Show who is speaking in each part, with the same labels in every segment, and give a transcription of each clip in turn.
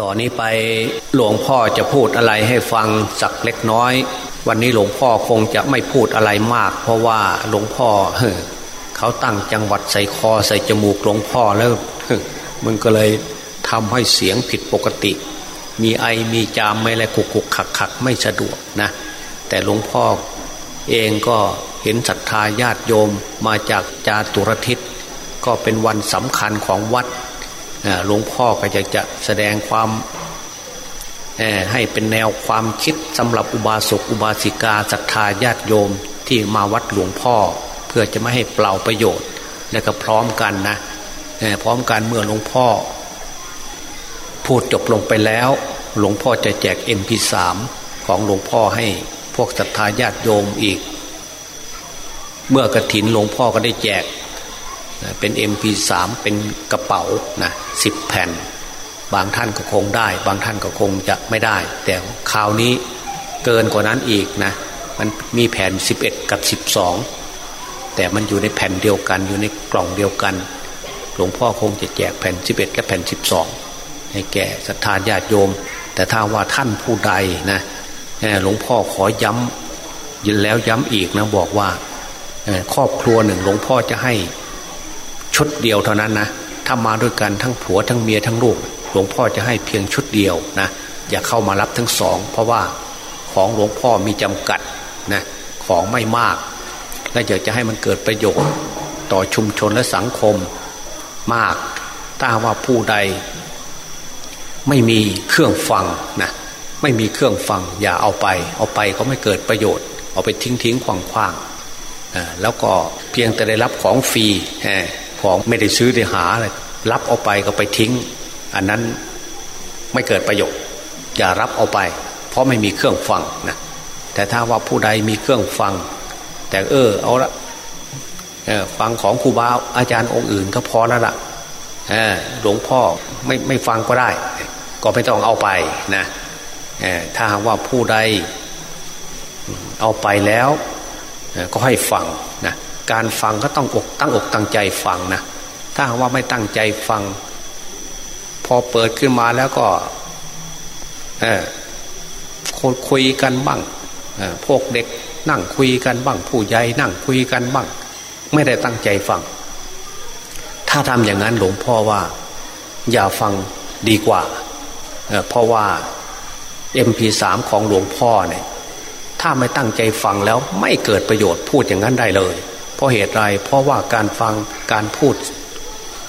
Speaker 1: ต่อนนี้ไปหลวงพ่อจะพูดอะไรให้ฟังสักเล็กน้อย วันนี้หลวงพ่อคงจะไม่พูดอะไรมาก เพราะว่าหลวงพ่อเขาตั้งจังหวัดใส่คอใส่จมูกหลวงพ่อแล้วมันก็เลยทำให้เสียงผิดปกติ มีไอมีจามไม่อะไรขุกขุกขักขักไม่สะดวกนะ แต่หลวงพ่อเองก็เห็นศรัทธาญาติโยมมาจากจาตุรทิศก็เป็นวันสำคัญของวัด หลวงพ่อก็จะจะแสดงความให้เป็นแนวความคิดสำหรับอุบาสกอุบาสิกาศรัทธาญาติโยมที่มาวัดหลวงพ่อ เพื่อจะไม่ให้เปล่าประโยชน์ และก็พร้อมกันนะพร้อมกันเมื่อหลวงพ่อ พูดจบลงไปแล้ว หลวงพ่อจะแจก MP3 ของหลวงพ่อให้พวกศรัทธาญาติโยมอีก เมื่อกระถินหลวงพ่อก็ได้แจก เป็น MP3 เป็นกระเป๋านะสิบแผ่น บางท่านก็คงได้ บางท่านก็คงจะไม่ได้ แต่คราวนี้เกินกว่านั้นอีกนะมันมีแผ่น 11 กับ 12 แต่มันอยู่ในแผ่นเดียวกันอยู่ในกล่องเดียวกัน หลวงพ่อคงจะแจกแผ่น 11 และแผ่น 12 ให้แก่ศรัทธาญาติโยม แต่ถ้าว่าท่านผู้ใดนะหลวงพ่อขอย้ำยินแล้วย้ำอีกนะบอกว่าครอบครัวหนึ่งหลวงพ่อจะให้ ชุดเดียวเท่านั้นนะถ้ามาด้วยกันทั้งผัวทั้งเมียทั้งลูก หลวงพ่อจะให้เพียงชุดเดียวนะอย่าเข้ามารับทั้งสอง เพราะว่าของหลวงพ่อมีจำกัดนะของไม่มาก และอยากจะให้มันเกิดประโยชน์ ต่อชุมชนและสังคมมาก ถ้าว่าผู้ใด ไม่มีเครื่องฟังนะไม่มีเครื่องฟัง อย่าเอาไป เอาไปก็ไม่เกิดประโยชน์ เอาไปทิ้งทิ้งขวางขวางแล้วก็เพียงแต่ได้รับของฟรี ของไม่ได้ซื้อได้หาเลยรับเอาไปก็ไปทิ้ง อันนั้นไม่เกิดประโยชน์ อย่ารับเอาไป เพราะไม่มีเครื่องฟังนะแต่ถ้าว่าผู้ใดมีเครื่องฟัง แต่เออเอาละฟังของครูบาอาจารย์องค์อื่นก็พอแล้วละ่ะหลวงพ่อไม่ไม่ฟังก็ได้ ก็ไม่ต้องเอาไปนะถ้าว่าผู้ใดเอาไปแล้วก็ให้ฟังนะ การฟังก็ต้องอกตั้งอกตั้งใจฟังนะถ้าว่าไม่ตั้งใจฟัง พอเปิดขึ้นมาแล้วก็เออคุยกันบ้างพวกเด็กนั่งคุยกันบ้าง ผู้ใหญ่นั่งคุยกันบ้าง ไม่ได้ตั้งใจฟัง ถ้าทำอย่างนั้นหลวงพ่อว่า อย่าฟังดีกว่าเเพราะว่า MP3 ของหลวงพ่อเนี่ย ถ้าไม่ตั้งใจฟังแล้วไม่เกิดประโยชน์พูดอย่างนั้นได้เลย เพราะเหตุไรเพราะว่าการฟังการพูด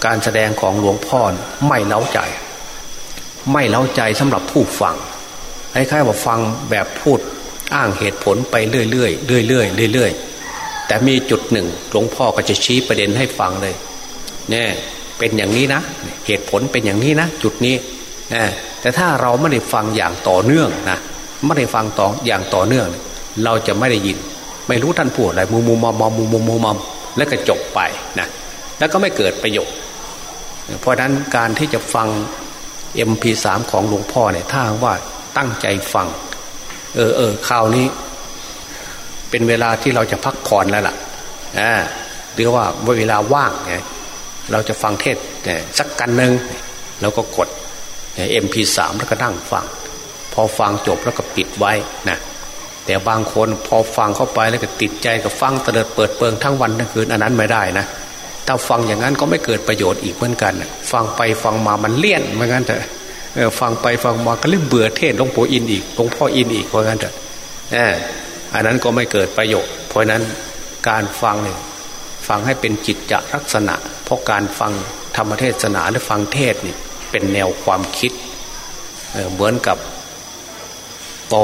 Speaker 1: การแสดงของหลวงพ่อไม่เล้าใจ ไม่เล้าใจสำหรับผู้ฟังคล้ายๆว่าฟังแบบพูดอ้างเหตุผลไปเรื่อยๆเรื่อยๆเรื่อยๆแต่มีจุดหนึ่งหลวงพ่อก็จะชี้ประเด็นให้ฟังเลยเนี่ยเป็นอย่างนี้นะเหตุผลเป็นอย่างนี้นะจุดนี้แต่ถ้าเราไม่ได้ฟังอย่างต่อเนื่องนะไม่ได้ฟังต่ออย่างต่อเนื่อง เราจะไม่ได้ยิน ไม่รู้ท่านพูดอะไรมูมูมอมมูมูมูมอมแล้วก็จบไปนะแล้วก็ไม่เกิดประโยชน์เพราะนั้นการที่จะฟัง MP3 ของหลวงพ่อเนี่ยถ้าว่าตั้งใจฟัง เออเออข่าวนี้ เป็นเวลาที่เราจะพักผ่อนแล้วล่ะอ่าหรือว่าเวลาว่างไงเราจะฟังเทศเนี่ยสักกันหนึ่งเราก็กด MP3 แล้วก็นั่งฟัง พอฟังจบแล้วก็ปิดไว้นะ แต่บางคนพอฟังเข้าไปแล้วก็ติดใจกับฟังเตลิดเปิดเปิงทั้งวันทั้งคืนอันนั้นไม่ได้นะถ้าฟังอย่างนั้นก็ไม่เกิดประโยชน์อีกเหมือนกัน ฟังไปฟังมามันเลี่ยนเหมือนกันเถอะฟังไปฟังมาก็เริ่มเบื่อเทศหลวงปู่อินอีกหลวงพ่ออินอีกเหมือนกันเถอะอันนั้นก็ไม่เกิดประโยชน์ เพราะนั้นการฟังเนี่ยฟังให้เป็นจิตจะลักษณะ เพราะการฟังธรรมเทศนาหรือฟังเทศนี่เป็นแนวความคิดเหมือนกับเรา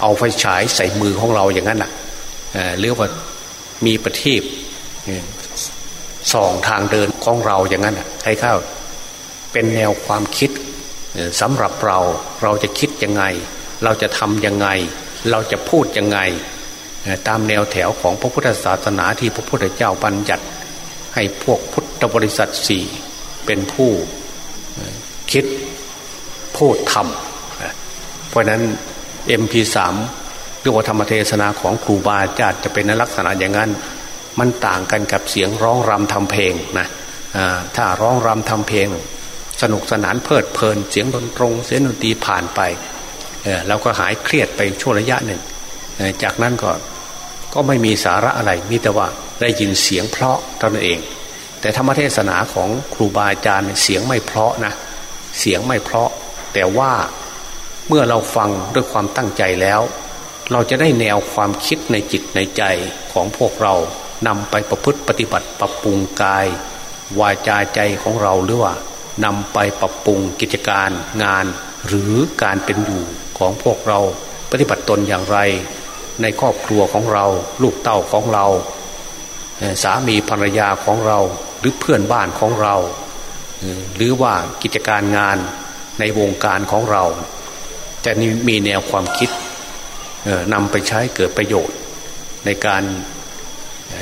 Speaker 1: เอาไฟฉายใส่มือของเราอย่างนั้นอะหรือว่ามีประทีปส่องทางเดินของเราอย่างนั้นให้เข้าเป็นแนวความคิดสำหรับเราเราจะคิดยังไง เราจะทำยังไง เราจะพูดยังไง ตามแนวแถวของพระพุทธศาสนาที่พระพุทธเจ้าบัญญัติ ให้พวกพุทธบริษัทสี่เป็นผู้คิดพูดทำเพราะนั้น MP3 เรียกว่าธรรมเทศนาของครูบาอาจารย์จะเป็นลักษณะอย่างนั้น มันต่างกันกับเสียงร้องรำทำเพลงนะถ้าร้องรำทำเพลง สนุกสนานเพลิดเพลิน เสียงดนตรงเสียงดนตรีผ่านไปเราก็หายเครียดไปช่วงระยะหนึ่ง จากนั้นก็ก็ไม่มีสาระอะไรมีแต่ว่าได้ยินเสียงเพราะเท่านั้นเอง แต่ธรรมเทศนาของครูบาอาจารย์เสียงไม่เพราะนะเสียงไม่เพราะ แต่ว่า เมื่อเราฟังด้วยความตั้งใจแล้ว เราจะได้แนวความคิดในจิตในใจของพวกเรานำไปประพฤติปฏิบัติปรับปรุงกาย วาจาใจของเราหรือว่านำไปปรับปรุงกิจการงาน หรือการเป็นอยู่ของพวกเราปฏิบัติตนอย่างไร ในครอบครัวของเรา ลูกเต้าของเรา สามีภรรยาของเราหรือเพื่อนบ้านของเรา หรือว่ากิจการงานในวงการของเรา จะมีแนวความคิดนำไปใช้เกิดประโยชน์ในการ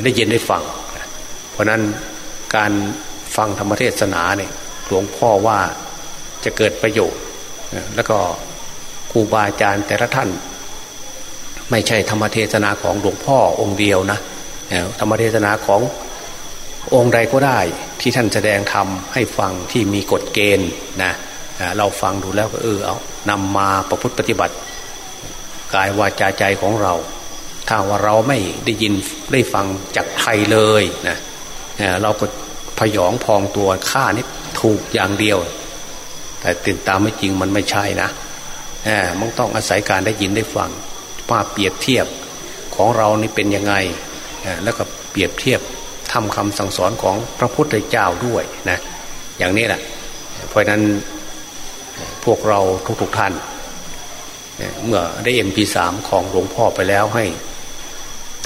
Speaker 1: ได้ยินได้ฟัง เพราะนั้นการฟังธรรมเทศนาเนี่ยหลวงพ่อว่าจะเกิดประโยชน์ แล้วก็ครูบาอาจารย์แต่ละท่าน ไม่ใช่ธรรมเทศนาของหลวงพ่อองค์เดียวนะธรรมเทศนาขององค์ใดก็ได้ที่ท่านแสดงธรรมให้ฟังที่มีกฎเกณฑ์นะ เราฟังดูแล้วก็เออเอานำมาประพฤติปฏิบัติ กายวาจาใจของเรา ถ้าว่าเราไม่ได้ยินได้ฟังจากใครเลยนะเราก็พยองพองตัวข้านี่ถูกอย่างเดียว แต่ติดตามไม่จริงมันไม่ใช่นะมันต้องอาศัยการได้ยินได้ฟังมาเปรียบเทียบของเรานี่เป็นยังไงแล้วก็เปรียบเทียบทำคำสั่งสอนของพระพุทธเจ้าด้วยนะอย่างนี้แหละเพราะนั้น พวกเราทุกๆทท่าน เมื่อได้เอ็มพีสามของหลวงพ่อไปแล้วให้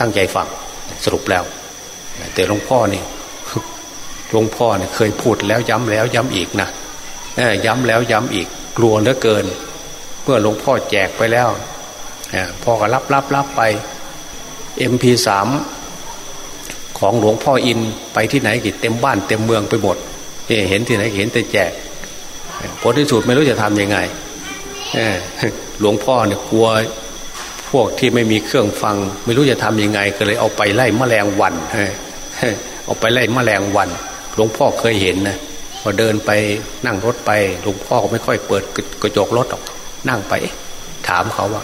Speaker 1: ตั้งใจฟังสรุปแล้ว แต่หลวงพ่อนี่หลวงพ่อเนี่ยเคยพูดแล้วย้ำแล้วย้ำอีกนะย้ำแล้วย้ำอีกกลัวเหลือเกิน เมื่อหลวงพ่อแจกไปแล้วพ่อก็รับรับรับไปเอ็มพีสามของหลวงพ่ออินไปที่ไหนกิเต็มบ้านเต็มเมืองไปหมดเห็นที่ไหนเห็นแต่แจก ผลที่สุดไม่รู้จะทำยังไงหลวงพ่อเนี่ยกลัวพวกที่ไม่มีเครื่องฟัง ไม่รู้จะทำยังไง ก็เลยเอาไปไล่แมลงวันเอาไปไล่แมลงวัน หลวงพ่อเคยเห็นนะพอเดินไปนั่งรถไป หลวงพ่อก็ไม่ค่อยเปิดกระจกรถหรอก นั่งไป ถามเขาว่า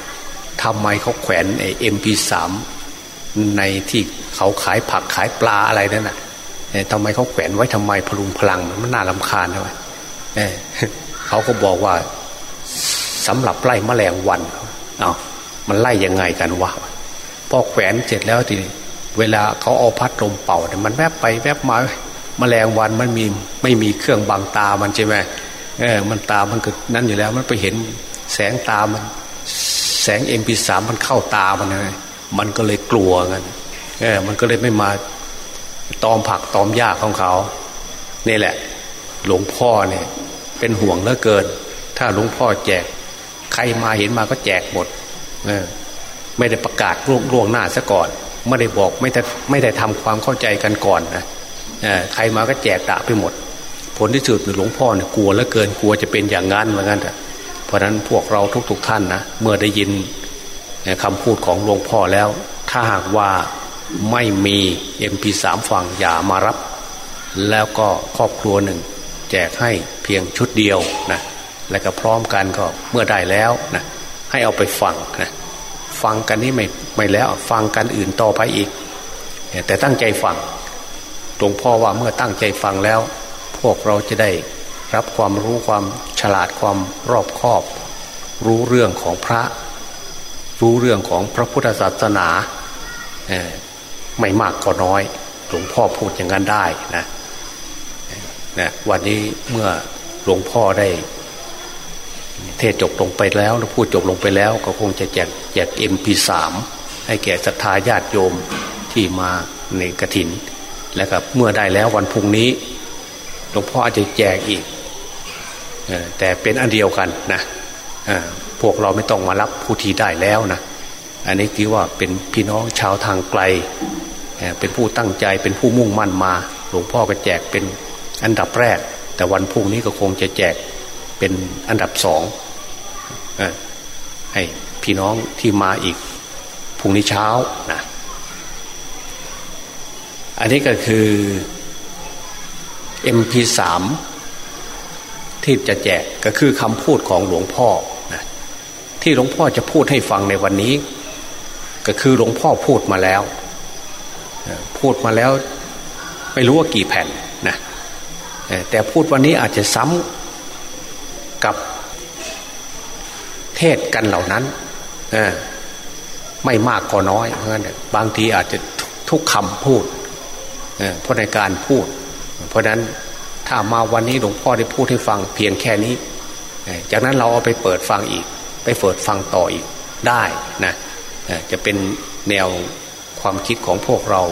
Speaker 1: ทำไมเขาแขวนไอ้เอ็มพีสามในที่เขาขายผักขายปลาอะไรนั่นน่ะทำไมเขาแขวนไว้ทำไมพลุงพลังมันน่าลำคาญใช่ไหม เขาก็บอกว่าสำหรับไล่แมลงวันเอามันไล่ยังไงกันวะพอแขวนเสร็จแล้วทีเวลาเขาเอาพัดลมเป่าเนี่ยมันแวบไปแวบมาแมลงวันมันมีไม่มีเครื่องบังตามันใช่ไหมเออมันตามันก็นั่นอยู่แล้ว มันไปเห็นแสงตามัน แสงเอ็มพีสามมันเข้าตามันไงมันก็เลยกลัวกันเออมันก็เลยไม่มาตอมผักตอมหญ้าของเขานี่แหละ หลวงพ่อเนี่ยเป็นห่วงเหลือเกิน ถ้าหลวงพ่อแจก ใครมาเห็นมาก็แจกหมดเออไม่ได้ประกาศล่วงล่วงหน้าซะก่อน ไม่ได้บอกไม่ได้ไม่ได้ทำความเข้าใจกันก่อนนะเอใครมาก็แจกตะไปหมด ผลที่สุดหลวงพ่อเนี่ยกลัวเหลือเกินกลัวจะเป็นอย่างนั้นเหมือนกันเพราะนั้นพวกเราทุกๆทท่านนะเมื่อได้ยินคำพูดของหลวงพ่อแล้ว ถ้าหากว่าไม่มีเอ็มพีสามฟังอย่ามารับ แล้วก็ครอบครัวหนึ่ง แจกให้เพียงชุดเดียวนะและก็พร้อมกันก็เมื่อได้แล้วนะให้เอาไปฟังนะฟังกันนี้ไม่ไม่แล้วฟังกันอื่นต่อไปอีก แต่ตั้งใจฟังหลวงพ่อว่าเมื่อตั้งใจฟังแล้ว พวกเราจะได้รับความรู้ความฉลาดความรอบคอบ รู้เรื่องของพระ รู้เรื่องของพระพุทธศาสนาไม่มากก็น้อย หลวงพ่อพูดอย่างนั้นได้นะ นะวันนี้เมื่อหลวงพ่อได้ เทศจบลงไปแล้วแล้วพูดจบลงไปแล้ว ก็คงจะแจกแจกเอ็มพีสามให้แก่ศรัทธาญาติโยมที่มาในกระถิน แล้วก็เมื่อได้แล้ววันพุ่งนี้หลวงพ่ออาจจะแจกอีกแต่เป็นอันเดียวกันนะพวกเราไม่ต้องมารับผู้ที่ได้แล้วนะอันนี้ถือว่าเป็นพี่น้องชาวทางไกล เป็นผู้ตั้งใจเป็นผู้มุ่งมั่นมา หลวงพ่อก็แจกเป็น อันดับแรก แต่วันพุ่งนี้ก็คงจะแจกเป็นอันดับสองให้พี่น้องที่มาอีกพุ่งนี้เช้านะอันนี้ก็คือ MP3 ที่จะแจกก็คือคำพูดของหลวงพ่อนะที่หลวงพ่อจะพูดให้ฟังในวันนี้ ก็คือหลวงพ่อพูดมาแล้ว พูดมาแล้ว ไม่รู้ว่ากี่แผ่น แต่พูดวันนี้อาจจะซ้ำกับเทศกันเหล่านั้นไม่มากก็น้อยเพราะฉะนั้นบางทีอาจจะทุกคำพูดเพราะในการพูด เพราะนั้นถ้ามาวันนี้หลวงพ่อได้พูดให้ฟังเพียงแค่นี้ จากนั้นเราเอาไปเปิดฟังอีก ไปเปิดฟังต่ออีกได้นะจะเป็นแนวความคิดของพวกเรา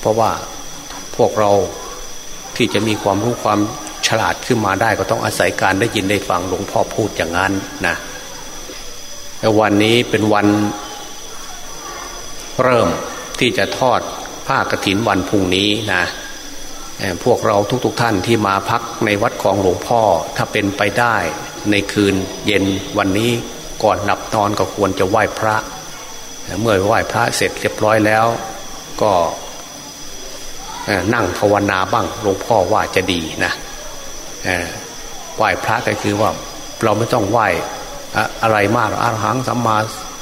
Speaker 1: เพราะว่าพวกเรา ที่จะมีความรู้ความฉลาดขึ้นมาได้ก็ต้องอาศัยการได้ยินได้ฟังหลวงพ่อพูดอย่างนั้นนะวันนี้เป็นวันเริ่มที่จะทอดผ้ากรถินวันพุ่งนี้นะพวกเราทุกๆทท่านที่มาพักในวัดของหลวงพ่อถ้าเป็นไปได้ในคืนเย็นวันนี้ก่อนหลับนอนก็ควรจะไหว้พระ เมื่อไหว้พระเสร็จเรียบร้อยแล้ว ก็ นั่งภาวนาบ้างหลวงพ่อว่าจะดีนะไหว้พระก็คือว่าเราไม่ต้องไหว้อะไรมากอรหังสัมมา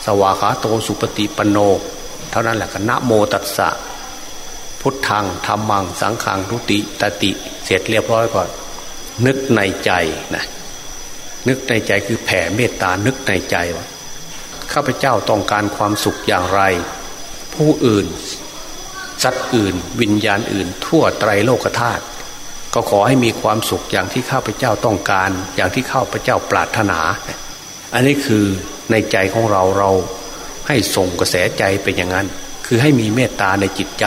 Speaker 1: สวาขาโตสุปฏิปโน เท่านั้นแหละก็นะโมตัสสะ พุทธังธรรมัง สังขังทุติตติ เสร็จเรียบร้อยก่อน นึกในใจนะนึกในใจคือแผ่เมตตานึกในใจว่าข้าพเจ้าต้องการความสุขอย่างไร ผู้อื่น สัตว์อื่น วิญญาณอื่น ทั่วไตรโลกธาตุก็ขอให้มีความสุขอย่างที่ข้าพเจ้าต้องการ อย่างที่ข้าพเจ้าปรารถนา อันนี้คือในใจของเราเราให้ส่งกระแสใจเป็นอย่างนั้น คือให้มีเมตตาในจิตใจ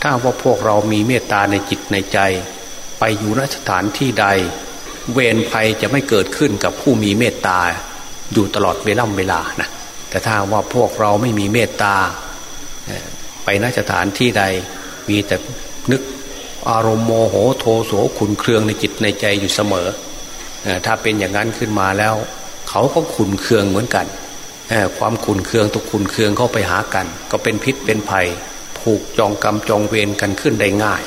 Speaker 1: ถ้าว่าพวกเรามีเมตตาในจิตในใจ ไปอยู่นสถานที่ใด เวรภัยจะไม่เกิดขึ้นกับผู้มีเมตตาอยู่ตลอดเวล่ำเวลานะแต่ถ้าว่าพวกเราไม่มีเมตตา ไปนสถานที่ใดมีแต่นึกอารมณ์โมโหโทโสขุนเคืองในจิตในใจอยู่เสมอ ถ้าเป็นอย่างนั้นขึ้นมาแล้ว เขาก็ขุนเคืองเหมือนกัน ความขุนเคืองตุกขุนเคืองเข้าไปหากัน ก็เป็นพิษเป็นภัย ผูกจองกรรมจองเวรกันขึ้นได้ง่าย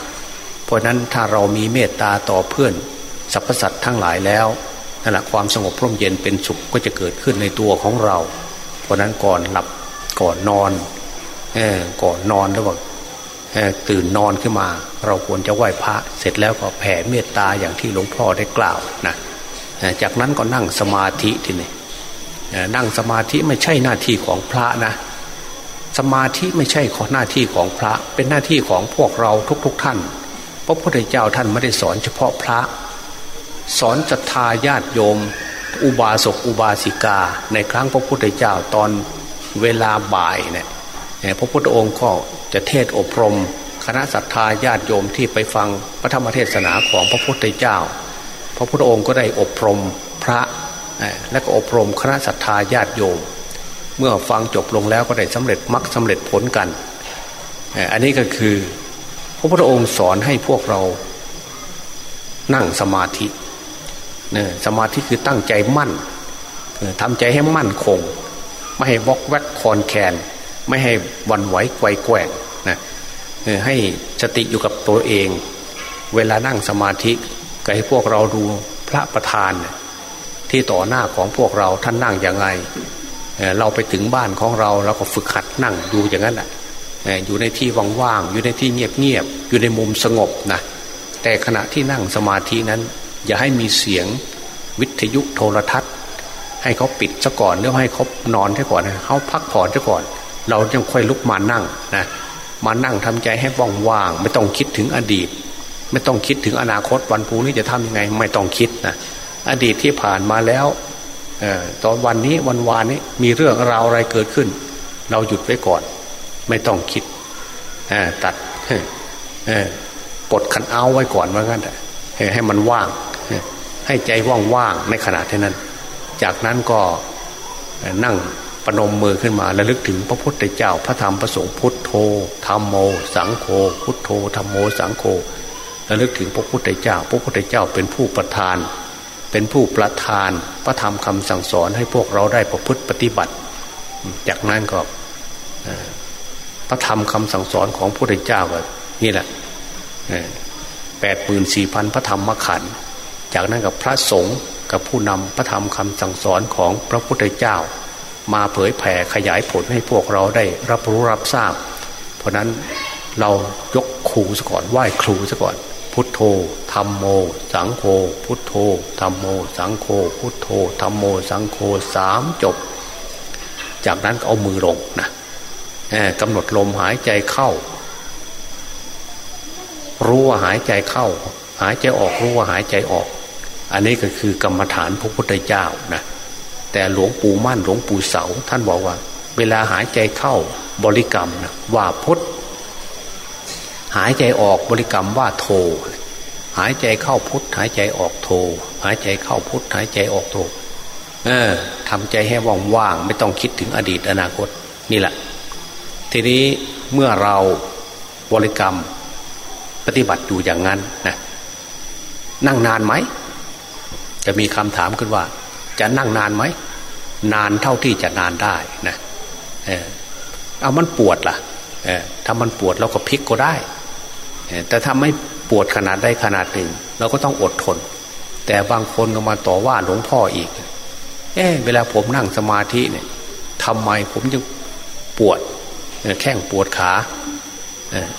Speaker 1: เพราะนั้นถ้าเรามีเมตตาต่อเพื่อนสรรพสัตว์ทั้งหลายแล้วนั่นแหละความสงบพร่มเย็นเป็นสุขก็จะเกิดขึ้นในตัวของเรา เพราะนั้นก่อนหลับก่อนนอน ก่อนนอนแล้วบอกตื่นนอนขึ้นมา เราควรจะไหว้พระ เสร็จแล้วก็แผ่เมตตาอย่างที่หลวงพ่อได้กล่าวนะจากนั้นก็นั่งสมาธิทีนี้นั่งสมาธิไม่ใช่หน้าที่ของพระนะ สมาธิไม่ใช่ของหน้าที่ของพระ เป็นหน้าที่ของพวกเราทุกๆทท่านพระพุทธเจ้าท่านไม่ได้สอนเฉพาะพระ สอนจัตตาญาติโยม อุบาสกอุบาสิกา ในครั้งพระพุทธเจ้าตอนเวลาบ่ายเนี่ย พระพุทธองค์ก็จะเทศอบรม คณะศรัทธาญาติโยมที่ไปฟังพระธรรมเทศนาของพระพุทธเจ้า พระพุทธองค์ก็ได้อบรมพระและก็อบรมคณะศรัทธาญาติโยม เมื่อฟังจบลงแล้วก็ได้สำเร็จมรรคสาเร็จผลกัน อันนี้ก็คือ พระพุทธองค์สอนให้พวกเรานั่งสมาธิเนี่ยสมาธิคือตั้งใจมั่นทำใจให้มั่นคง ไม่ให้วอกแวกคอนแคน ไม่ให้วันไหวไกวแกว่งนะให้สติอยู่กับตัวเอง เวลานั่งสมาธิก็ให้พวกเราดูพระประธาน ที่ต่อหน้าของพวกเราท่านนั่งยังไงเราไปถึงบ้านของเราเราก็ฝึกหัดนั่งดูอย่างนั้นแหละอยู่ในที่ว่างๆอยู่ในที่เงียบๆอยู่ในมุมสงบนะแต่ขณะที่นั่งสมาธินั้น อย่าให้มีเสียงวิทยุโทรทัศน์ ให้เขาปิดซะก่อนหรือให้เขานอนซะก่อนเขาพักผ่อนซะก่อน เรายังค่อยลุกมานั่งนะมานั่งทำใจให้ว่างๆไม่ต้องคิดถึงอดีต ไม่ต้องคิดถึงอนาคตวันพรุ่งนี้จะทํำยังไง ไม่ต้องคิดนะอดีตที่ผ่านมาแล้วออตอนวันนี้วันวานนี้มีเรื่องราวอะไรเกิดขึ้น เราหยุดไว้ก่อน ไม่ต้องคิดตัดปลดคันเอาไว้ก่อนว่างั้นให้มันว่าง ให้ใจว่างๆในขณะเท่านั้น จากนั้นก็นั่ง ปนมมือขึ้นมาและลึกถึงพระพุทธเจ้าพระธรรมพระสงฆ์พุทโธธรรมโม สังโฆพุทโธธรรมโมสังโฆและลึกถึงพระพุทธเจ้า พระพุทธเจ้าเป็นผู้ประทาน เป็นผู้ประทานพระธรรมคำสั่งสอนให้พวกเราได้ประพฤติปฏิบัติ จากนั้นก็พระธรรมคำสั่งสอนของพระพุทธเจ้าก็นี่แหละแปดหมื่นสี่พันพระธรรมขันธ์จากนั้นกับพระสงฆ์กับผู้นำพระธรรมคำสั่งสอนของพระพุทธเจ้า มาเผยแผ่ขยายผลให้พวกเราได้รับรู้รับทราบ เพราะนั้นเรายกครูซะก่อนไหว้ครูซะก่อน พุทโธธรรมโม สังโฆพุทโธธรรมโม สังโฆพุทโธธรรมโม สังโฆสามจบ จากนั้นก็เอามือลงนะกำหนดลมหายใจเข้า รู้ว่าหายใจเข้า หายใจออกรู้ว่าหายใจออก อันนี้ก็คือกรรมฐานพระพุทธเจ้านะ แต่หลวงปู่มั่นหลวงปู่เสา ท่านบอกว่า เวลาหายใจเข้าบริกรรมนะว่าพุทธหายใจออกบริกรรมว่าโท หายใจเข้าพุทธหายใจออกโท หายใจเข้าพุทธหายใจออกโท เออทำใจให้ว่างๆไม่ต้องคิดถึงอดีตอนาคตนี่แหละ ทีนี้เมื่อเราบริกรรมปฏิบัติอยู่อย่างนั้นนะนั่งนานไหม จะมีคำถามขึ้นว่า จะนั่งนานไหมนานเท่าที่จะนานได้นะเออเอามันปวดล่ะเออถ้ามันปวดเราก็พลิกก็ได้แต่ถ้าไม่ปวดขนาดใดขนาดหนึ่งเราก็ต้องอดทน แต่บางคนก็มาต่อว่าหลวงพ่ออีก เออเวลาผมนั่งสมาธิเนี่ยทำไมผมจึงปวดแข้งปวดขา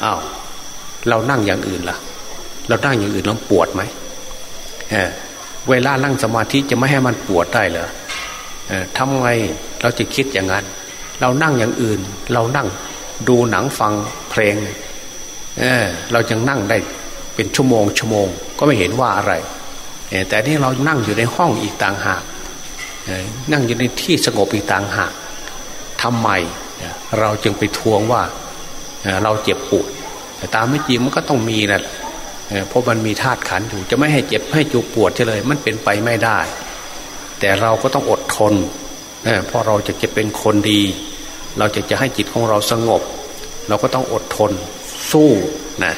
Speaker 1: อ้าวเรานั่งอย่างอื่นล่ะ เรานั่งอย่างอื่นแล้วปวดไหม เวลานั่งสมาธิจะไม่ให้มันปวดได้เหรอทำไงเราจะคิดอย่างนั้น เรานั่งอย่างอื่น เรานั่งดูหนังฟังเพลงเเรายังนั่งได้เป็นชั่วโมงชั่วโมง ก็ไม่เห็นว่าอะไร แต่นี่เรานั่งอยู่ในห้องอีกต่างหากนั่งอยู่ในที่สงบอีกต่างหากทำไมเราจึงไปทวงว่าเราเจ็บปวดแต่ตามไม่จริงมันก็ต้องมีนะ เพราะมันมีธาตุขันอยู่จะไม่ให้เจ็บให้จุปวดเฉยมันเป็นไปไม่ได้ แต่เราก็ต้องอดทนเพราะเราจะจะเป็นคนดี เราจะจะให้จิตของเราสงบ เราก็ต้องอดทนสู้นะ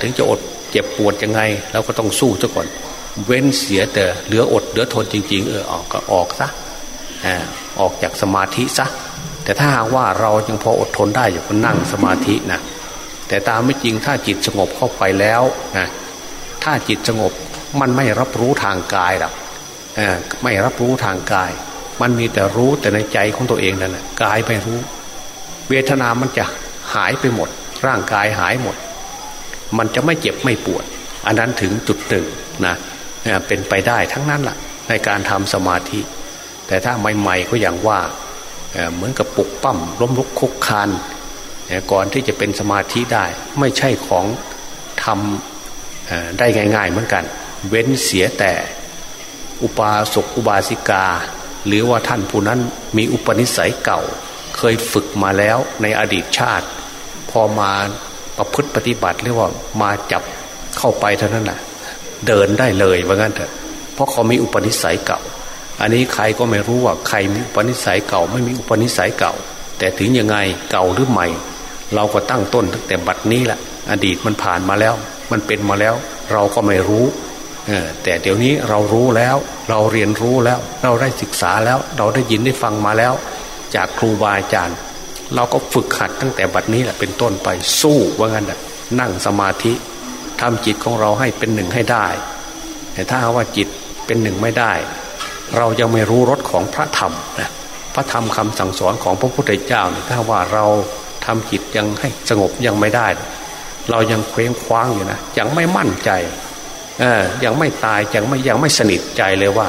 Speaker 1: ถึงจะอดเจ็บปวดยังไง เราก็ต้องสู้ซะก่อน เว้นเสียแต่เหลืออดเหลือทนจริง ๆ เออออกก็ออกซะออกจากสมาธิซะแต่ถ้าหากว่าเรายังพออดทนได้อยู่ก็นั่งสมาธินะ แต่ตามไม่จริงถ้าจิตสงบเข้าไปแล้วนะถ้าจิตสงบมันไม่รับรู้ทางกายหรอกไม่รับรู้ทางกาย มันมีแต่รู้แต่ในใจของตัวเองนั่นแหละกายไม่รู้ เวทนามันจะหายไปหมด ร่างกายหายหมด มันจะไม่เจ็บไม่ปวด อันนั้นถึงจุดหนึ่งนะเป็นไปได้ทั้งนั้นแหละในการทำสมาธิ แต่ถ้าใหม่ๆก็อย่างว่าเหมือนกับปุกปั้มล้มลุกคุกคาน ก่อนที่จะเป็นสมาธิได้ ไม่ใช่ของทำได้ง่าย ๆ เหมือนกัน เว้นเสียแต่อุปาสกอุบาสิกา หรือว่าท่านผู้นั้นมีอุปนิสัยเก่า เคยฝึกมาแล้วในอดีตชาติ พอมาประพฤติปฏิบัติเรียกว่ามาจับเข้าไปเท่านั้นแหละเดินได้เลยว่างั้นเถอะเพราะเขามีอุปนิสัยเก่า อันนี้ใครก็ไม่รู้ว่าใครมีอุปนิสัยเก่า ไม่มีอุปนิสัยเก่า แต่ถึงยังไงเก่าหรือใหม่ เราก็ตั้งต้นตั้งแต่บัดนี้แหละอดีตมันผ่านมาแล้ว มันเป็นมาแล้ว เราก็ไม่รู้แต่เดี๋ยวนี้เรารู้แล้ว เราเรียนรู้แล้ว เราได้ศึกษาแล้ว เราได้ยินได้ฟังมาแล้ว จากครูบาอาจารย์ เราก็ฝึกหัดตั้งแต่บัดนี้แหละเป็นต้นไปสู้ว่างั้นนั่งสมาธิทำจิตของเราให้เป็นหนึ่งให้ได้ แต่ถ้าว่าจิตเป็นหนึ่งไม่ได้ เรายังไม่รู้รสของพระธรรมนะพระธรรมคำสั่งสอนของพระพุทธเจ้าถ้าว่าเรา ทำจิตยังให้สงบยังไม่ได้ เรายังเคว้งคว้างอยู่นะยังไม่มั่นใจเออยังไม่ตายยังไม่ยังไม่สนิทใจเลยว่า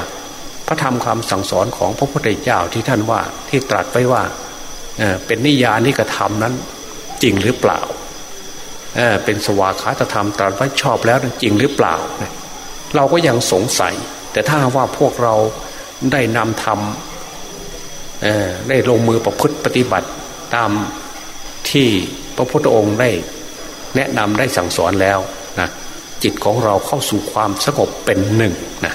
Speaker 1: พระธรรมคำสั่งสอนของพระพุทธเจ้าที่ท่านว่าที่ตรัสไว้ว่าเออเป็นนิยานิกระทำนั้นจริงหรือเปล่าเออเป็นสวากขาตธรรมตรัสไว้ชอบแล้วจริงหรือเปล่า เราก็ยังสงสัย แต่ถ้าว่าพวกเราได้นำธรรมได้ลงมือประพฤติปฏิบัติตาม ที่พระพุทธองค์ได้แนะนำได้สั่งสอนแล้วนะจิตของเราเข้าสู่ความสงบเป็นหนึ่งนะ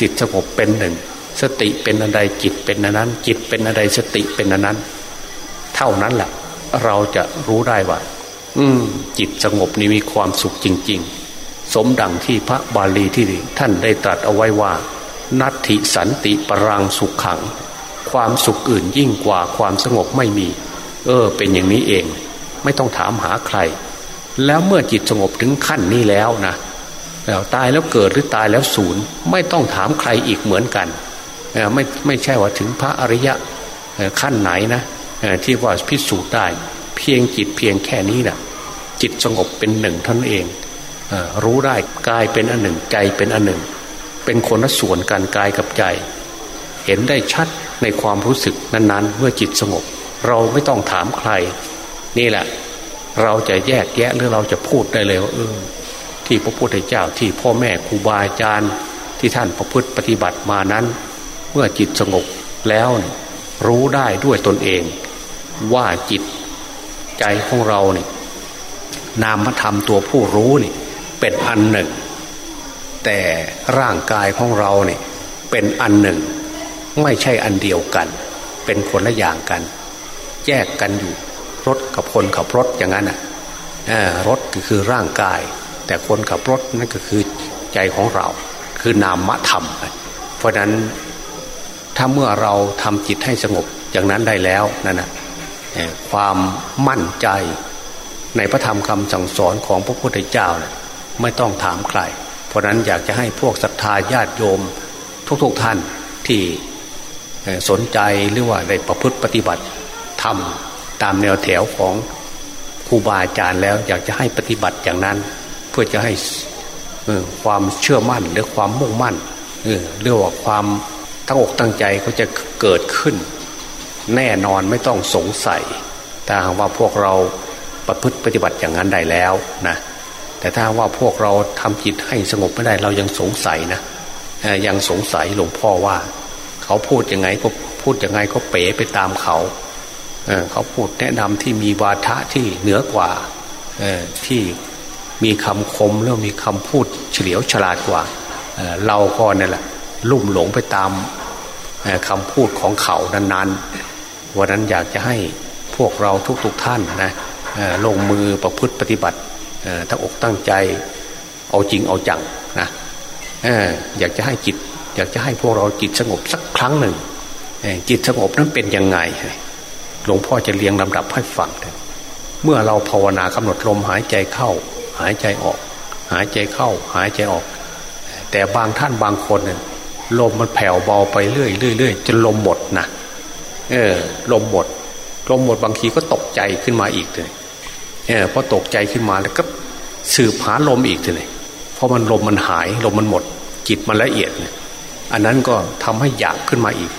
Speaker 1: จิตสงบเป็นหนึ่ง สติเป็นอะไรจิตเป็นนั้น จิตเป็นอะไรสติเป็นนั้น เท่านั้นแหละเราจะรู้ได้ว่า อืม จิตสงบนี้มีความสุขจริง ๆ สมดังที่พระบาลีที่ท่านได้ตรัสเอาไว้ว่า นัตถิสันติปรังสุขขัง ความสุขอื่นยิ่งกว่าความสงบไม่มี เออ เป็นอย่างนี้เอง ไม่ต้องถามหาใคร แล้วเมื่อจิตสงบถึงขั้นนี้แล้วนะแล้วตายแล้วเกิดหรือตายแล้วศูนย์ไม่ต้องถามใครอีกเหมือนกันไม่ไม่ใช่ว่าถึงพระอริยะขั้นไหนนะที่ว่าพิสูจน์ได้เพียงจิตเพียงแค่นี้นะจิตสงบเป็นหนึ่งท่านเองรู้ได้กายเป็นอันหนึ่งใจเป็นอันหนึ่ง เป็นคนละส่วนกันกายกับใจ เห็นได้ชัดในความรู้สึกนั้นๆ เมื่อจิตสงบ เราไม่ต้องถามใคร นี่แหละ เราจะแยกแยะหรือเราจะพูดได้เลยว่าเออที่พระพุทธเจ้าที่พ่อแม่ครูบาอาจารย์ที่ท่านประพฤติปฏิบัติมานั้น เมื่อจิตสงบแล้วรู้ได้ด้วยตนเอง ว่าจิตใจของเราเนี่ยนามธรรมตัวผู้รู้นี่เป็นอันหนึ่ง แต่ร่างกายของเราเนี่ยเป็นอันหนึ่ง ไม่ใช่อันเดียวกัน เป็นคนละอย่างกัน แยกกันอยู่ รถกับคนขับรถอย่างนั้นอะรถก็คือร่างกาย แต่คนขับรถนั่นก็คือใจของเรา คือนามธรรม เพราะนั้นถ้าเมื่อเราทำจิตให้สงบอย่างนั้นได้แล้วนั่นนะความมั่นใจในพระธรรมคำสั่งสอนของพระพุทธเจ้านะไม่ต้องถามใคร เพราะนั้นอยากจะให้พวกศรัทธาญาติโยม ทุกๆทท่านที่สนใจหรือว่าได้ประพฤติปฏิบัติ ทำตามแนวแถวของครูบาอาจารย์แล้ว อยากจะให้ปฏิบัติอย่างนั้น เพื่อจะให้ความเชื่อมั่นหรือความมุ่งมั่นเรียกว่าความตั้งอกตั้งใจก็จะเกิดขึ้น แน่นอนไม่ต้องสงสัยแต่ว่าพวกเราประพฤติปฏิบัติอย่างนั้นได้แล้วนะแต่ถ้าว่าพวกเราทำจิตให้สงบไม่ได้เรายังสงสัยนะยังสงสัยหลวงพ่อว่า เขาพูดยังไงก็พูดยังไงก็เป๋ไปตามเขา เขาพูดแนะนำที่มีวาทะที่เหนือกว่าที่มีคำคมแล้วมีคำพูดเฉลียวฉลาดกว่าเเราก็นี่แหละลุ่มหลงไปตามคำพูดของเขานั้นๆ วันนั้นอยากจะให้พวกเราทุกๆทท่านนะลงมือประพฤติปฏิบัติตั้งอกตั้งใจเอาจริงเอาจังนะอยากจะให้จิต อยากจะให้พวกเราจิตสงบสักครั้งหนึ่งจิตสงบนั้นเป็นยังไง หลวงพ่อจะเรียงลำดับให้ฟังเมื่อเราภาวนากำหนดลมหายใจเข้า หายใจออก หายใจเข้า หายใจออก แต่บางท่านบางคนเนี่ยลมมันแผ่วเบาไปเรื่อยเรื่อยจนลมหมดนะเออ ลมหมด ลมหมดบางทีก็ตกใจขึ้นมาอีกเลยเออพอตกใจขึ้นมาแล้วก็สืบหาลมอีกเลยเพราะมันลมมันหายลมมันหมด จิตมันละเอียดเนี่ยอันนั้นก็ทำให้อยากขึ้นมาอีก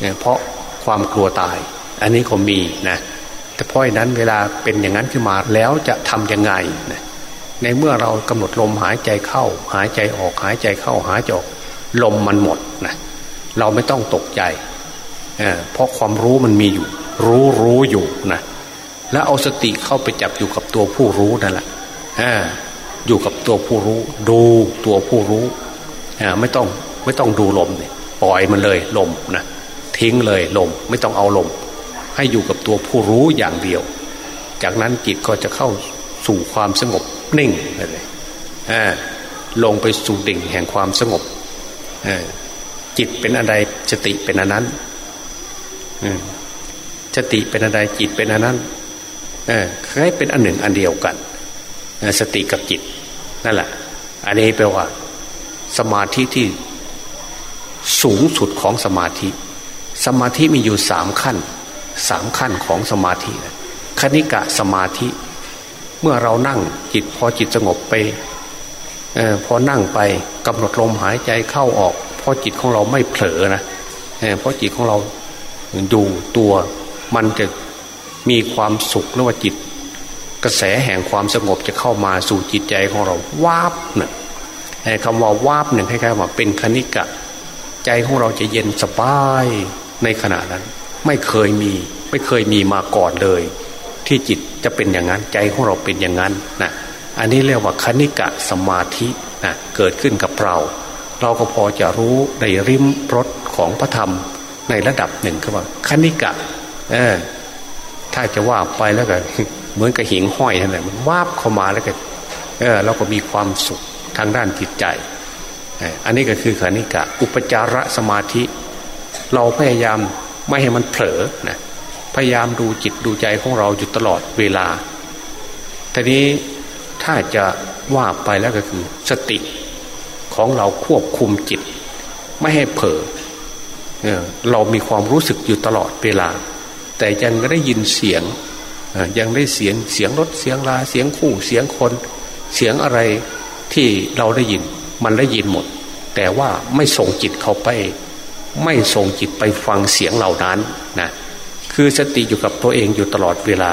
Speaker 1: เนี่ยเพราะความกลัวตาย อันนี้ก็มีนะแต่เพราะนั้นเวลาเป็นอย่างนั้นขึ้นมาแล้วจะทํำยังไงนะในเมื่อเรากำหนดลมหายใจเข้า หายใจออกหายใจเข้าหายใจออกลมมันหมดนะเราไม่ต้องตกใจเเพราะความรู้มันมีอยู่ รู้รู้อยู่นะแล้วเอาสติเข้าไปจับอยู่กับตัวผู้รู้นั่นแหละอยู่กับตัวผู้รู้ ดูตัวผู้รู้ไม่ต้องไม่ต้องดูลมเนี่ยปล่อยมันเลยลมนะทิ้งเลยลมไม่ต้องเอาลม ให้อยู่กับตัวผู้รู้อย่างเดียว จากนั้นจิตก็จะเข้าสู่ความสงบนิ่งเลยลงไปสู่ดิ่งแห่งความสงบจิตเป็นอะไรสติเป็นอันนั้นสติเป็นอะไรจิตเป็นอันนั้นคล้ายเป็นอันหนึ่งอันเดียวกันสติกับจิตนั่นแหละ อันนี้แปลว่า สมาธิที่สูงสุดของสมาธิ สมาธิมีอยู่สามขั้น สามขั้นของสมาธิคณิกะสมาธิ เมื่อเรานั่งจิตพอจิตสงบไปอพอนั่งไปกำหนดลมหายใจเข้าออกเพราะจิตของเราไม่เผลอนะเพราะจิตของเราดูตัวมันจะมีความสุขหรือว่าจิต กระแสแห่งความสงบจะเข้ามาสู่จิตใจของเราวาบหนึ่งคำว่าวาบหนึ่งคล้ายๆว่าเป็นคณิกะ ใจของเราจะเย็นสบายในขณะนั้น ไม่เคยมี ไม่เคยมีมาก่อนเลย ที่จิตจะเป็นอย่างนั้นใจของเราเป็นอย่างนั้นนะอันนี้เรียกว่าคณิกะสมาธินะเกิดขึ้นกับเรา เราก็พอจะรู้ในริมรถของพระธรรมในระดับหนึ่งคือว่าคณิกะเออถ้าจะว่าไปแล้วก็เหมือนกับหิงห้อยนั่นแหละมันวาบเข้ามาแล้วก็เออเราก็มีความสุขทางด้านจิตใจ อันนี้ก็คือคณิกะ อุปจารสมาธิ เราพยายาม ไม่ให้มันเผลอนะพยายามดูจิตดูใจของเราอยู่ตลอดเวลาทีนี้ถ้าจะว่าไปแล้วก็คือสติของเราควบคุมจิต ไม่ให้เผลอเรามีความรู้สึกอยู่ตลอดเวลา แต่ยังได้ยินเสียงยังได้เสียงเสียงรถเสียงลาเสียงคู่เสียงคน เสียงอะไรที่เราได้ยิน มันได้ยินหมด แต่ว่าไม่ส่งจิตเข้าไป ไม่ส่งจิตไปฟังเสียงเหล่านั้นนะคือสติอยู่กับตัวเองอยู่ตลอดเวลา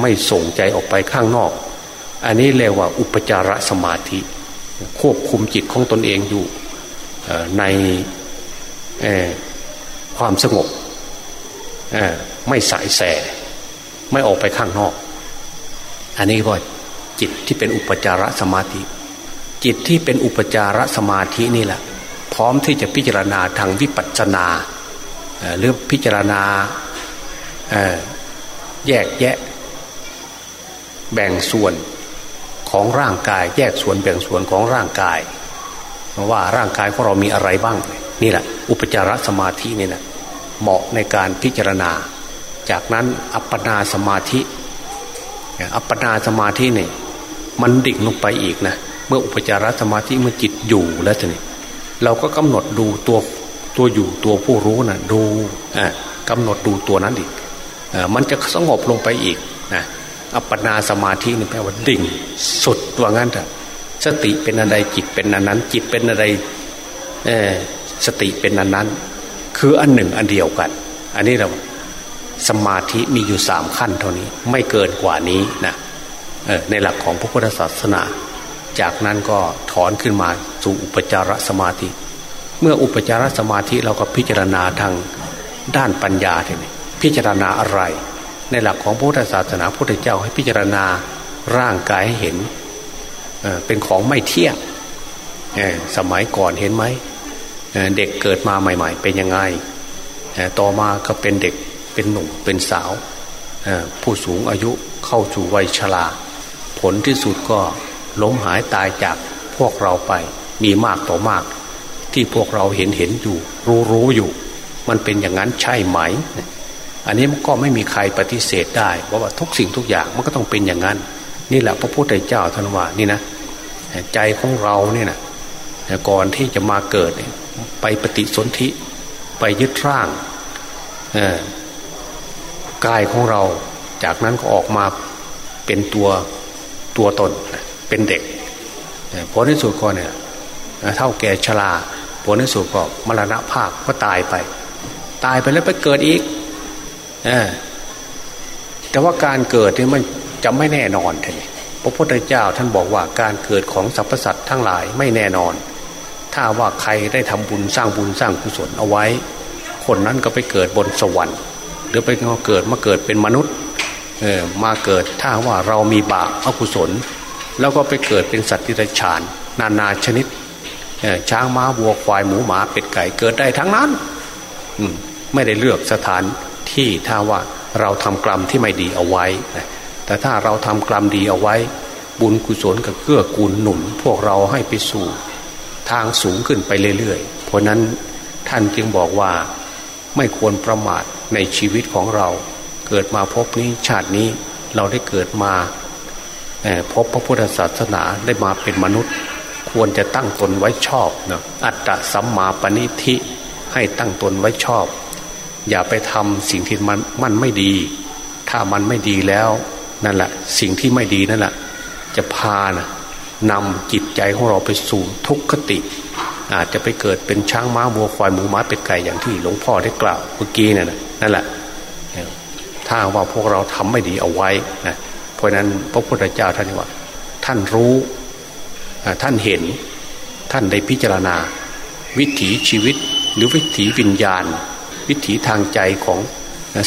Speaker 1: ไม่ส่งใจออกไปข้างนอก อันนี้เรียกว่าอุปจารสมาธิ ควบคุมจิตของตนเองอยู่ในความสงบไม่สายแส ไม่ออกไปข้างนอก อันนี้ก็จิตที่เป็นอุปจารสมาธิ จิตที่เป็นอุปจารสมาธินี่แหละ พร้อมที่จะพิจารณาทางวิปัสสนาหรือพิจารณาแยกแยะ แบ่งส่วนของร่างกาย แยกส่วนแบ่งส่วนของร่างกายว่าร่างกายของเรามีอะไรบ้าง นี่แหละ อุปจารสมาธินี่นะเหมาะในการพิจารณา จากนั้นอัปปนาสมาธิ อัปปนาสมาธินี่มันดิ่งลงไปอีกนะเมื่ออุปจารสมาธิเมื่อจิตอยู่แล้วทีนี้ เราก็กำหนดดูตัวตัวอยู่ตัวผู้รู้นะ่ะดูอ่ากำหนดดูตัวนั้นอีกอมันจะสงบลงไปอีกนะอัปปนาสมาธินี่แปลว่าดิ่ง สุดตัวงั้นเถอะสติเป็นอะไรจิตเป็นอันนั้น จิตเป็นอะไรสติเป็นอันนั้น คืออันหนึ่งอันเดียวกัน อันนี้เราสมาธิมีอยู่สามขั้นเท่านี้ ไม่เกินกว่านี้นะในหลักของพระพุทธศาสนา จากนั้นก็ถอนขึ้นมาสู่อุปจารสมาธิ เมื่ออุปจารสมาธิเราก็พิจารณาทางด้านปัญญาทีนี้พิจารณาอะไร ในหลักของพุทธศาสนาพุทธเจ้าให้พิจารณาร่างกายให้เห็นเป็นของไม่เที่ยงสมัยก่อนเห็นไหมเด็กเกิดมาใหม่ ๆ เป็นยังไงต่อมาก็เป็นเด็กเป็นหนุ่มเป็นสาวผู้สูงอายุเข้าสู่วัยชราผลที่สุดก็ ล้มหายตายจากพวกเราไป มีมากต่อมาก ที่พวกเราเห็นเห็นอยู่ รู้รู้อยู่ มันเป็นอย่างนั้นใช่ไหม อันนี้มันก็ไม่มีใครปฏิเสธได้เพราะว่าทุกสิ่งทุกอย่างมันก็ต้องเป็นอย่างนั้น นี่แหละพระพุทธเจ้าท่านว่านี่นะใจของเราเนี่ยนะก่อนที่จะมาเกิดไปปฏิสนธิไปยึดร่างกายของเรา จากนั้นก็ออกมาเป็นตัวตัวตน เป็นเด็กผลที่สุดก็เนี่ยเท่าแก่ชราผลที่สุดก็มรณะภาพก็ตายไป ตายไปแล้วไปเกิดอีกแต่ว่าการเกิดนี่มันจะไม่แน่นอนทีพระพุทธเจ้าท่านบอกว่าการเกิดของสรรพสัตว์ทั้งหลายไม่แน่นอน ถ้าว่าใครได้ทำบุญสร้างบุญสร้างกุศลเอาไว้ คนนั้นก็ไปเกิดบนสวรรค์ หรือไปเกิดมาเกิดเป็นมนุษย์เออมาเกิดถ้าว่าเรามีบาปอกุศล แล้วก็ไปเกิดเป็นสัตว์ที่ไรฉาน นานาชนิดช้างม้าวัวควายหมูหมาเป็ดไก่เกิดได้ทั้งนั้นไม่ได้เลือกสถานที่ถ้าว่าเราทำกรรมที่ไม่ดีเอาไว้ แต่ถ้าเราทำกรรมดีเอาไว้ บุญกุศลกับเกื้อกูลหนุน พวกเราให้ไปสู่ ทางสูงขึ้นไปเรื่อยๆ เพราะนั้นท่านจึงบอกว่าไม่ควรประมาทในชีวิตของเรา เกิดมาพบนี้ชาตินี้เราได้เกิดมา พบพระพุทธศาสนาได้มาเป็นมนุษย์ ควรจะตั้งตนไว้ชอบนะอัตตะสัมมาปณิธิให้ตั้งตนไว้ชอบ อย่าไปทำสิ่งที่มันมันไม่ดี ถ้ามันไม่ดีแล้วนั่นแหละสิ่งที่ไม่ดีนั่นแหละจะพานะนำจิตใจของเราไปสู่ทุกขติ อาจจะไปเกิดเป็นช้างม้าวัวควายหมูม้าเป็ดไก่อย่างที่หลวงพ่อได้กล่าวเมื่อกี้นั่นแหละนั่นแหละถ้าว่าพวกเราทำไม่ดีเอาไว้นะ ราะนั้นพระพุทธเจ้าท่านว่า ท่านรู้ท่านเห็นท่านได้พิจารณา วิถีชีวิตหรือวิถีวิญญาณ วิถีทางใจของ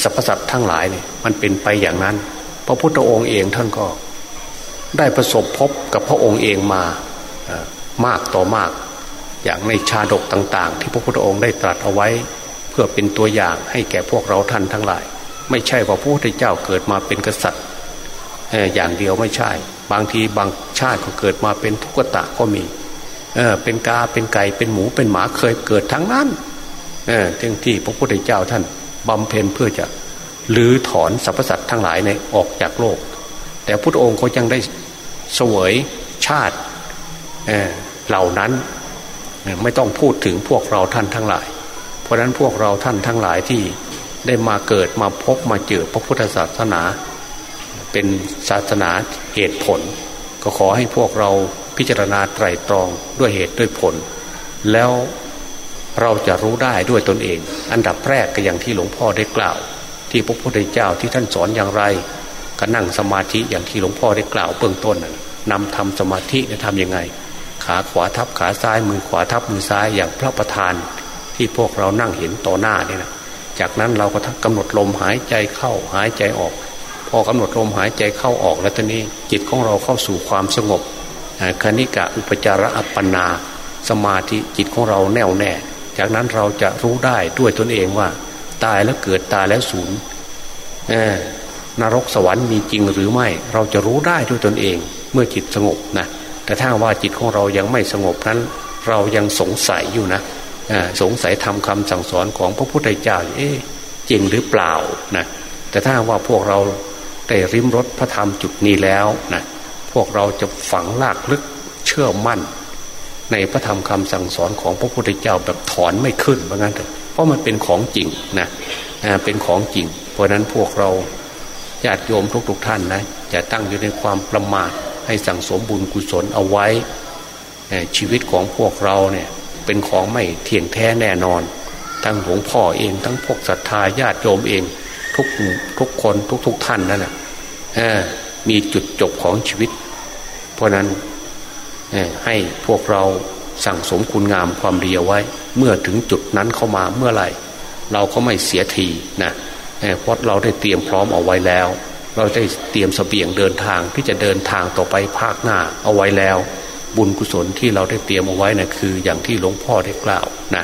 Speaker 1: สรรพสัตว์ทั้งหลายเนี่ยมันเป็นไปอย่างนั้น พระพุทธองค์เองท่านก็ ได้ประสบพบกับพระองค์เองมามากต่อมาก อย่างในชาดกต่าง ๆ ที่พระพุทธองค์ได้ตรัสเอาไว้ เพื่อเป็นตัวอย่างให้แก่พวกเราท่านทั้งหลาย ไม่ใช่ว่าพระพุทธเจ้าเกิดมาเป็นกษัตริย์ อย่างเดียวไม่ใช่ บางทีบางชาติก็เกิดมาเป็นทุกตะก็มีเออเป็นกาเป็นไก่เป็นหมูเป็นหมาเคยเกิดทั้งนั้นเออที่ที่พระพุทธเจ้าท่านบำเพ็ญเพื่อจะลื้อถอนสรรพสัตว์ทั้งหลายในออกจากโลก แต่พุทธองค์ก็ยังได้เสวยชาติเเหล่านั้นไม่ต้องพูดถึงพวกเราท่านทั้งหลาย เพราะนั้นพวกเราท่านทั้งหลายที่ได้มาเกิดมาพบมาเจอพระพุทธศาสนา เป็นศาสนาเหตุผล ก็ขอให้พวกเราพิจารณาไตรตรองด้วยเหตุด้วยผล แล้วเราจะรู้ได้ด้วยตนเอง อันดับแรกก็อย่างที่หลวงพ่อได้กล่าว ที่พระพุทธเจ้าที่ท่านสอนอย่างไร ก็นั่งสมาธิอย่างที่หลวงพ่อได้กล่าวเบื้องต้นนำทำสมาธิจะทำยังไง ขาขวาทับขาซ้ายมือขวาทับมือซ้ายอย่างพระประธาน ที่พวกเรานั่งเห็นต่อหน้านี่นะจากนั้นเราก็กำหนดลมหายใจเข้าหายใจออก พอกำหนดลมหายใจเข้าออกแล้วตอนนี้ จิตของเราเข้าสู่ความสงบคณิกะอุปจาระอัปปนา สมาธิจิตของเราแน่วแน่ จากนั้นเราจะรู้ได้ด้วยตนเองว่า ตายแล้วเกิดตายแล้วสูญนรกสวรรค์มีจริงหรือไม่ เราจะรู้ได้ด้วยตนเอง เมื่อจิตสงบนะแต่ถ้าว่าจิตของเรายังไม่สงบนั้น เรายังสงสัยอยู่นะสงสัยทำคำสั่งสอนของพระพุทธเจ้าเอ๊ะจริงหรือเปล่านะแต่ถ้าว่าพวกเรา ได้ริมรถพระธรรมจุดนี้แล้วนะพวกเราจะฝังลากลึกเชื่อมั่น ในพระธรรมคำสั่งสอนของพระพุทธเจ้าแบบถอนไม่ขึ้นเพราะงั้นเถอะเพราะมันเป็นของจริงนะเป็นของจริง เพราะนั้นพวกเราญาติโยมทุกๆท่านนะจะตั้งอยู่ในความประมาทให้สั่งสมบุญกุศลเอาไว้ ชีวิตของพวกเราเนี่ยเป็นของไม่เที่ยงแท้แน่นอน ทั้งหลวงพ่อเอง ทั้งพวกศรัทธาญาติโยมเอง ทุกทุกคนทุกทุกท่านนั่นแหละมีจุดจบของชีวิต เพราะนั้นให้พวกเราสั่งสมคุณงามความดีเอาไว้ เมื่อถึงจุดนั้นเข้ามาเมื่อไหร่ เราก็ไม่เสียทีนะเพราะเราได้เตรียมพร้อมเอาไว้แล้ว เราได้เตรียมสเสบียงเดินทางที่จะเดินทางต่อไปภาคหน้าเอาไว้แล้ว บุญกุศลที่เราได้เตรียมเอาไว้นะ่ะคือ อย่างที่หลวงพ่อได้กล่าวนะ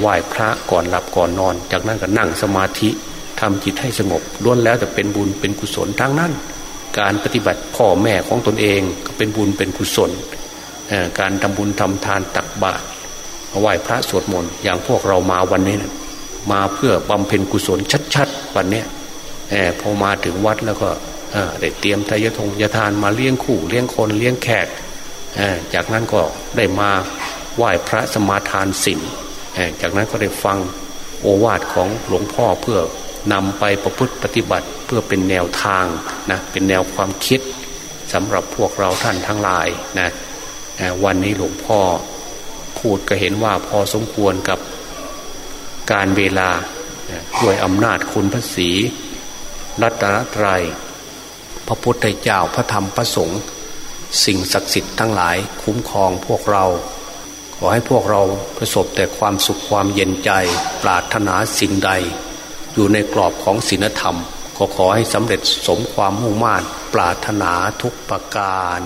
Speaker 1: ไหว้พระก่อนหลับก่อนนอน จากนั้นก็นั่งสมาธิ ทำจิตให้สงบล้วนแล้วแต่เป็นบุญเป็นกุศลทั้งนั้น การปฏิบัติพ่อแม่ของตนเองก็เป็นบุญเป็นกุศล การทำบุญทำทานตักบาตรไหว้พระสวดมนต์อย่างพวกเรามาวันนี้นะมาเพื่อบำเพ็ญกุศลชัดๆ วันนี้พอมาถึงวัดแล้วก็ได้เตรียมทายทงยทานมาเลี้ยงคู่เลี้ยงคนเลี้ยงแขกจากนั้นก็ได้มาไหว้พระสมาทานศีลจากนั้นก็ได้ฟังโอวาทของหลวงพ่อเพื่อ นำไปประพฤติปฏิบัติเพื่อเป็นแนวทางนะเป็นแนวความคิดสำหรับพวกเราท่านทั้งหลายนะวันนี้หลวงพ่อพูดก็เห็นว่าพอสมควรกับการเวลาด้วยอำนาจคุณพระศีรัตนตรยัย พระพุทธเจ้าพระธรรมพระสงฆ์สิ่งศักดิ์สิทธิ์ทั้งหลายคุ้มครองพวกเรา ขอให้พวกเราประสบแต่ความสุขความเย็นใจ ปรารถนาสิ่งใด อยู่ในกรอบของศีลธรรม ก็ขอให้สำเร็จสมความมุ่งมั่นปรารถนาทุกประการ